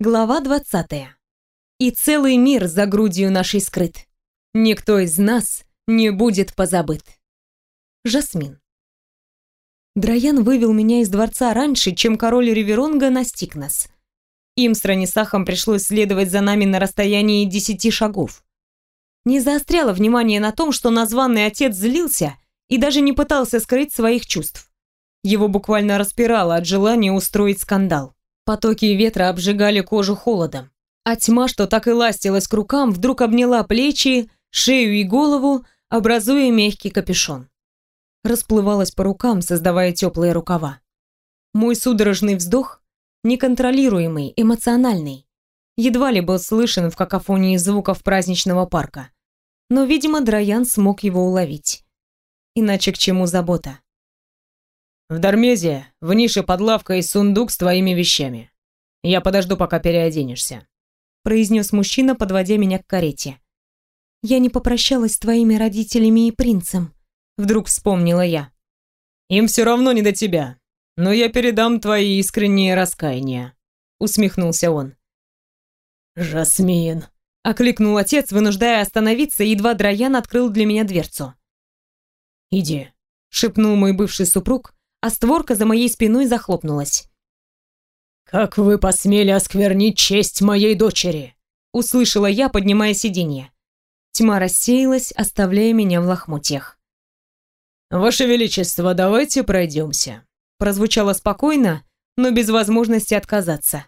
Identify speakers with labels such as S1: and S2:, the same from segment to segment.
S1: Глава 20. И целый мир за грудью нашей скрыт. Никто из нас не будет позабыт. Жасмин. Драян вывел меня из дворца раньше, чем король Риверонга настиг нас. Им с Ранисахом пришлось следовать за нами на расстоянии десяти шагов. Не заостряла внимание на том, что названный отец злился и даже не пытался скрыть своих чувств. Его буквально распирало от желания устроить скандал. Потоки ветра обжигали кожу холодом, а тьма, что так и ластилась к рукам, вдруг обняла плечи, шею и голову, образуя мягкий капюшон. Расплывалась по рукам, создавая теплые рукава. Мой судорожный вздох, неконтролируемый, эмоциональный, едва ли был слышен в какофонии звуков праздничного парка. Но, видимо, Драян смог его уловить. Иначе к чему забота?
S2: «В Дармезе, в нише под лавкой сундук с твоими вещами. Я подожду, пока переоденешься», —
S1: произнес мужчина, подводя меня к карете. «Я не попрощалась с твоими родителями и принцем», — вдруг вспомнила я.
S2: «Им все равно не до тебя, но я передам твои искренние раскаяния», — усмехнулся он.
S1: «Жасмин», — окликнул отец, вынуждая остановиться, едва Драян открыл для меня дверцу.
S2: «Иди», —
S1: шепнул мой бывший супруг, а створка за моей спиной захлопнулась.
S2: «Как вы посмели осквернить честь моей дочери?»
S1: Услышала я, поднимая сиденье. Тьма рассеялась, оставляя меня в лохмотьях.
S2: «Ваше Величество, давайте пройдемся»,
S1: прозвучало спокойно, но без возможности отказаться.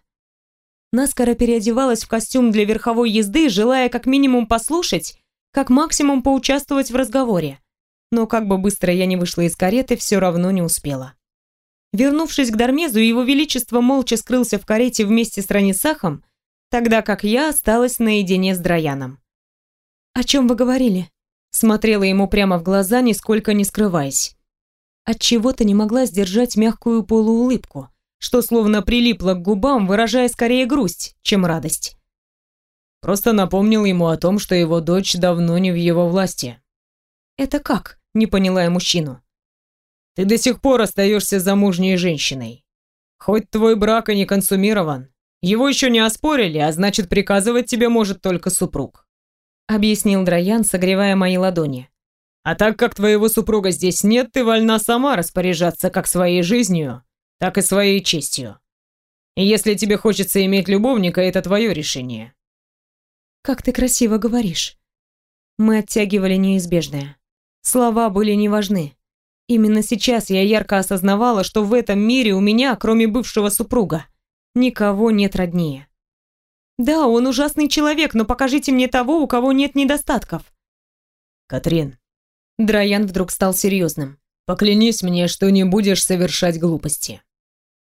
S1: Наскоро переодевалась в костюм для верховой езды, желая как минимум послушать, как максимум поучаствовать в разговоре но как бы быстро я не вышла из кареты, все равно не успела. Вернувшись к Дармезу, его величество молча скрылся в карете вместе с Ранисахом, тогда как я осталась наедине с Драяном. «О чем вы говорили?» Смотрела ему прямо в глаза, нисколько не скрываясь. Отчего-то не могла сдержать мягкую полуулыбку, что словно прилипла к губам, выражая скорее грусть, чем радость.
S2: Просто напомнил ему о том, что его дочь давно не в его власти.
S1: «Это как?» Не поняла я мужчину.
S2: Ты до сих пор остаешься замужней женщиной. Хоть твой брак и не консумирован, его еще не оспорили, а значит, приказывать тебе может только супруг.
S1: Объяснил Драян, согревая мои ладони.
S2: А так как твоего супруга здесь нет, ты вольна сама распоряжаться как своей жизнью, так и своей честью. И если тебе хочется иметь любовника, это твое решение.
S1: Как ты красиво говоришь. Мы оттягивали неизбежное. Слова были не важны. Именно сейчас я ярко осознавала, что в этом мире у меня, кроме бывшего супруга, никого нет роднее. Да, он ужасный человек, но покажите мне того, у кого нет недостатков.
S2: Катрин.
S1: Драян вдруг стал серьезным.
S2: Поклянись мне, что не будешь совершать глупости.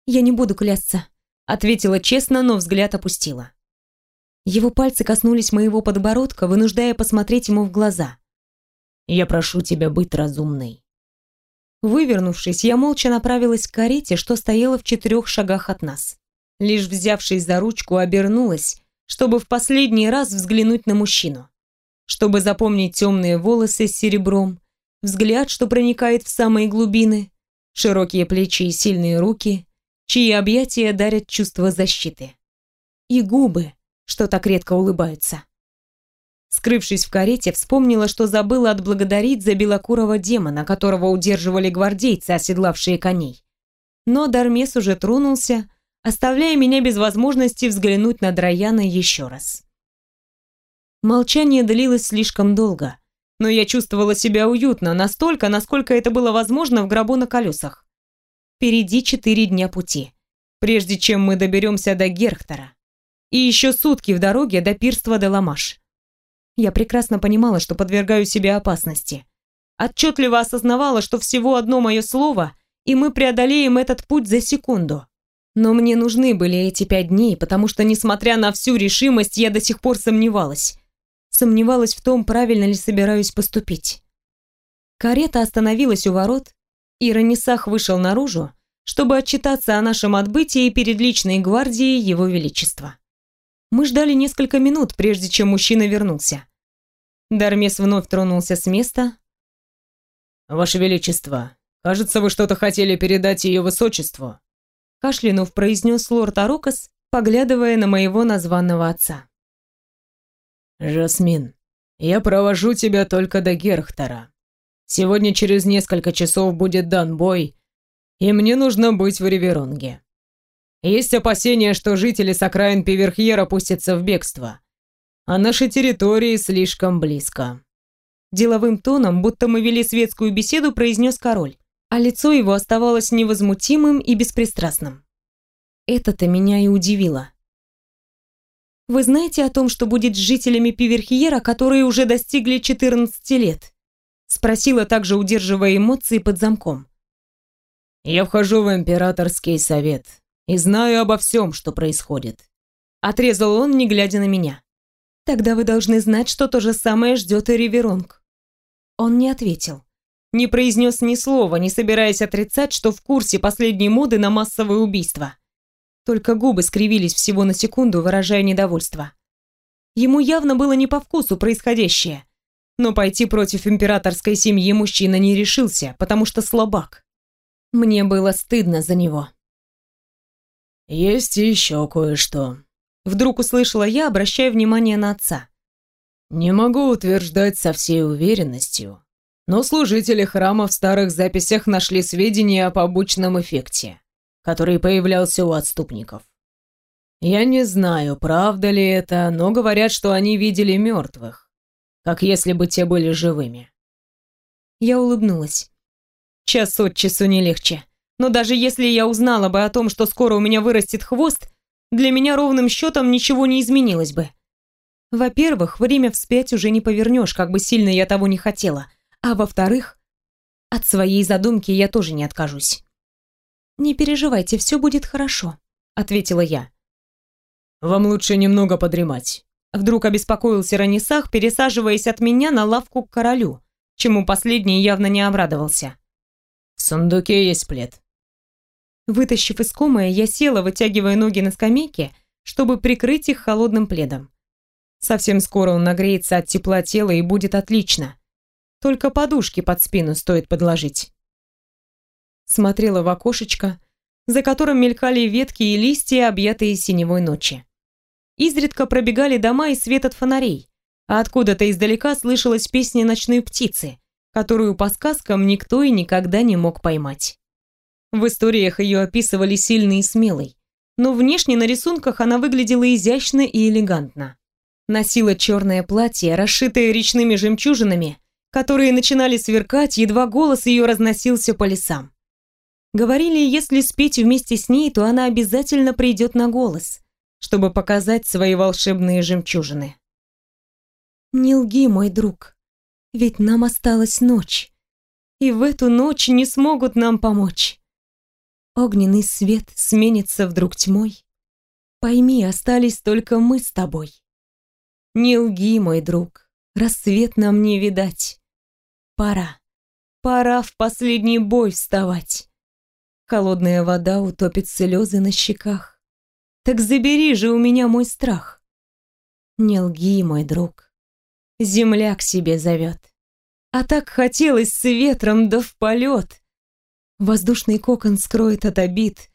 S1: Я не буду клясться, ответила честно, но взгляд опустила. Его пальцы коснулись моего подбородка, вынуждая посмотреть ему в глаза.
S2: Я прошу тебя быть разумной».
S1: Вывернувшись, я молча направилась к карете, что стояла в четырех шагах от нас. Лишь взявшись за ручку, обернулась, чтобы в последний раз взглянуть на мужчину. Чтобы запомнить темные волосы с серебром, взгляд, что проникает в самые глубины, широкие плечи и сильные руки, чьи объятия дарят чувство защиты. И губы, что так редко улыбаются. Скрывшись в карете, вспомнила, что забыла отблагодарить за белокурого демона, которого удерживали гвардейцы, оседлавшие коней. Но Дармес уже тронулся, оставляя меня без возможности взглянуть на Драяна еще раз. Молчание длилось слишком долго, но я чувствовала себя уютно, настолько, насколько это было возможно в гробу на колесах. Впереди четыре дня пути, прежде чем мы доберемся до Герхтера. И еще сутки в дороге до пирства де Ламаш. Я прекрасно понимала, что подвергаю себе опасности. Отчетливо осознавала, что всего одно мое слово, и мы преодолеем этот путь за секунду. Но мне нужны были эти пять дней, потому что, несмотря на всю решимость, я до сих пор сомневалась. Сомневалась в том, правильно ли собираюсь поступить. Карета остановилась у ворот, и Ранисах вышел наружу, чтобы отчитаться о нашем отбытии перед личной гвардией Его Величества. Мы ждали несколько минут, прежде чем мужчина вернулся. Дармес вновь тронулся с места.
S2: «Ваше Величество, кажется, вы что-то хотели передать ее высочеству»,
S1: кашлянув произнес лорд Арокас, поглядывая на моего названного отца.
S2: «Жасмин, я провожу тебя только до Герхтера. Сегодня через несколько часов будет дан бой, и мне нужно быть в Риверонге. Есть опасения, что жители с окраин Пиверхьера пустятся в бегство, а наши территории слишком близко».
S1: Деловым тоном, будто мы вели светскую беседу, произнес король, а лицо его оставалось невозмутимым и беспристрастным. Это-то меня и удивило. Вы знаете о том, что будет с жителями Пиверхиера, которые уже достигли 14 лет? Спросила также, удерживая эмоции под замком.
S2: Я вхожу в императорский совет и знаю обо всем, что происходит.
S1: Отрезал он, не глядя на меня. Тогда вы должны знать, что то же самое ждет и Риверонг. Он не ответил. Не произнес ни слова, не собираясь отрицать, что в курсе последней моды на массовые убийства. Только губы скривились всего на секунду, выражая недовольство. Ему явно было не по вкусу происходящее. Но пойти против императорской семьи мужчина не решился, потому что слабак. Мне было стыдно за него.
S2: «Есть еще кое-что», —
S1: вдруг услышала я, обращая внимание на отца.
S2: «Не могу утверждать со всей уверенностью, но служители храма в старых записях нашли сведения о побочном эффекте который появлялся у отступников. Я не знаю, правда ли это, но говорят, что они видели мертвых, как если бы те были живыми.
S1: Я улыбнулась. Час от часу не легче. Но даже если я узнала бы о том, что скоро у меня вырастет хвост, для меня ровным счетом ничего не изменилось бы. Во-первых, время вспять уже не повернешь, как бы сильно я того не хотела. А во-вторых, от своей задумки я тоже не откажусь. «Не переживайте, все будет хорошо», — ответила я.
S2: «Вам лучше немного подремать».
S1: Вдруг обеспокоился Ранисах, пересаживаясь от меня на лавку к королю, чему последний явно не обрадовался.
S2: «В сундуке есть плед».
S1: Вытащив искомое, я села, вытягивая ноги на скамейке, чтобы прикрыть их холодным пледом. Совсем скоро он нагреется от тепла тела и будет отлично. Только подушки под спину стоит подложить смотрела в окошечко, за которым мелькали ветки и листья, объятые синевой ночи. Изредка пробегали дома и свет от фонарей, а откуда-то издалека слышалась песня ночной птицы, которую по сказкам никто и никогда не мог поймать. В историях ее описывали сильной и смелой, но внешне на рисунках она выглядела изящно и элегантно. Носила черное платье, расшитое речными жемчужинами, которые начинали сверкать, едва голос ее разносился по лесам. Говорили, если спеть вместе с ней, то она обязательно придет на голос, чтобы показать свои волшебные жемчужины. Не лги, мой друг, ведь нам осталась ночь, и в эту ночь не смогут нам помочь. Огненный свет сменится вдруг тьмой. Пойми, остались только мы с тобой. Не лги, мой друг, рассвет нам не видать. Пора, пора в последний бой вставать. Холодная вода утопит слезы на щеках. Так забери же у меня мой страх. Не лги, мой друг. Земля к себе зовет. А так хотелось с ветром да в полет. Воздушный кокон скроет от обид.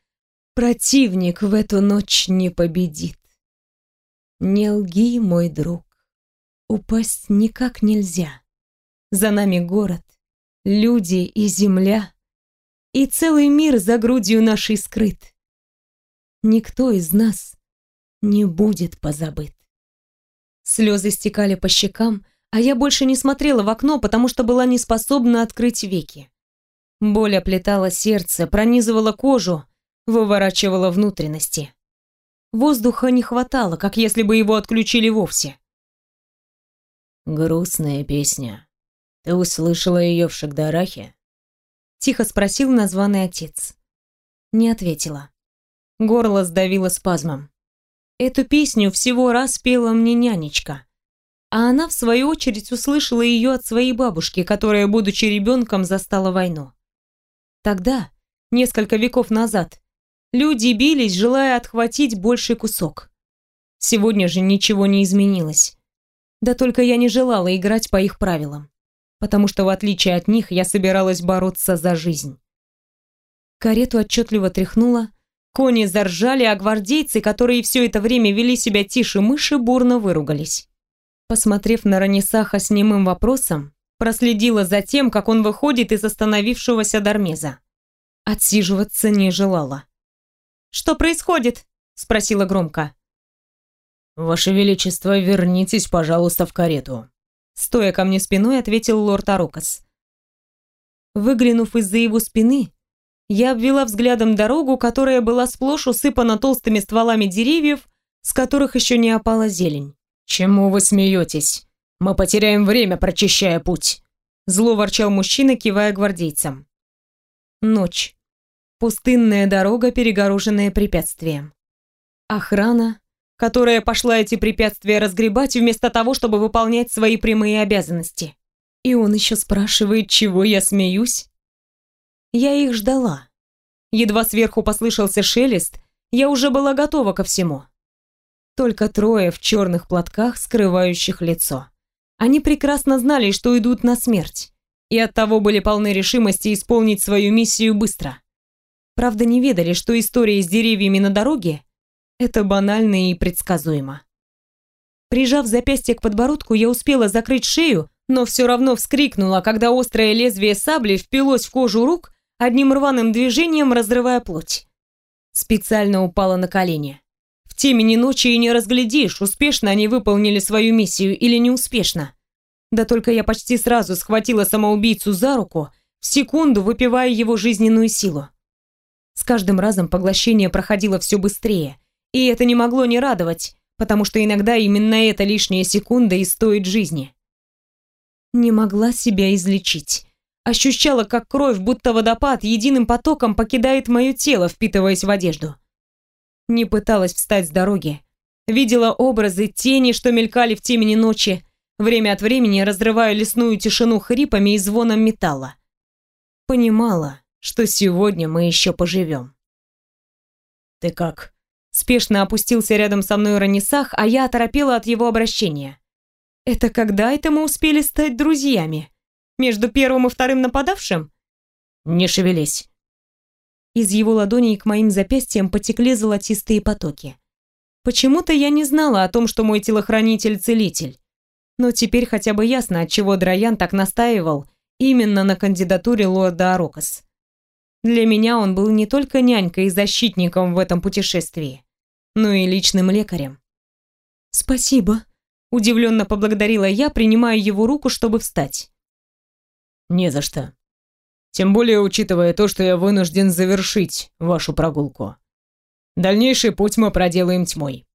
S1: Противник в эту ночь не победит. Не лги, мой друг. Упасть никак нельзя. За нами город, люди и земля и целый мир за грудью нашей скрыт. Никто из нас не будет позабыт. Слезы стекали по щекам, а я больше не смотрела в окно, потому что была не способна открыть веки. Боль оплетала сердце, пронизывала кожу, выворачивала внутренности. Воздуха не хватало, как если бы его отключили вовсе.
S2: «Грустная песня. Ты услышала ее в Шагдарахе?»
S1: Тихо спросил названный отец. Не ответила. Горло сдавило спазмом. Эту песню всего раз пела мне нянечка. А она, в свою очередь, услышала ее от своей бабушки, которая, будучи ребенком, застала войну. Тогда, несколько веков назад, люди бились, желая отхватить больший кусок. Сегодня же ничего не изменилось. Да только я не желала играть по их правилам потому что, в отличие от них, я собиралась бороться за жизнь. Карету отчетливо тряхнула, Кони заржали, а гвардейцы, которые все это время вели себя тише мыши, бурно выругались. Посмотрев на Ранисаха с немым вопросом, проследила за тем, как он выходит из остановившегося Дармеза. Отсиживаться не желала. «Что происходит?» — спросила громко.
S2: «Ваше Величество, вернитесь, пожалуйста, в карету», —
S1: стоя ко мне спиной, ответил лорд Арокас. Выглянув из-за его спины, я обвела взглядом дорогу, которая была сплошь усыпана толстыми стволами деревьев, с которых еще не опала зелень.
S2: «Чему вы смеетесь? Мы потеряем время, прочищая путь!»
S1: Зло ворчал мужчина, кивая гвардейцам. Ночь. Пустынная дорога, перегороженная препятствием. Охрана, которая пошла эти препятствия разгребать вместо того, чтобы выполнять свои прямые обязанности. И он еще спрашивает, чего я смеюсь? Я их ждала. Едва сверху послышался шелест, я уже была готова ко всему. Только трое в черных платках, скрывающих лицо. Они прекрасно знали, что идут на смерть, и оттого были полны решимости исполнить свою миссию быстро. Правда, не ведали, что история с деревьями на дороге — это банально и предсказуемо. Прижав запястье к подбородку, я успела закрыть шею, но все равно вскрикнула, когда острое лезвие сабли впилось в кожу рук одним рваным движением разрывая плоть. Специально упала на колени. В темени ночи и не разглядишь, успешно они выполнили свою миссию или неуспешно. Да только я почти сразу схватила самоубийцу за руку, в секунду выпивая его жизненную силу. С каждым разом поглощение проходило все быстрее, и это не могло не радовать, потому что иногда именно эта лишняя секунда и стоит жизни. Не могла себя излечить. Ощущала, как кровь, будто водопад, единым потоком покидает мое тело, впитываясь в одежду. Не пыталась встать с дороги. Видела образы, тени, что мелькали в темени ночи, время от времени разрывая лесную тишину хрипами и звоном металла. Понимала, что сегодня мы еще поживем.
S2: «Ты как?»
S1: Спешно опустился рядом со мной Ранисах, а я оторопела от его обращения. «Это когда это мы успели стать друзьями?» Между первым и вторым нападавшим?
S2: Не шевелись.
S1: Из его ладоней к моим запястьям потекли золотистые потоки. Почему-то я не знала о том, что мой телохранитель целитель. Но теперь хотя бы ясно, от чего Драян так настаивал именно на кандидатуре лорда Арокас. Для меня он был не только нянькой и защитником в этом путешествии, но и личным лекарем. «Спасибо», — удивленно поблагодарила я, принимая его руку, чтобы встать.
S2: «Не за что. Тем более, учитывая то, что я вынужден завершить вашу прогулку. Дальнейший путь мы проделаем тьмой».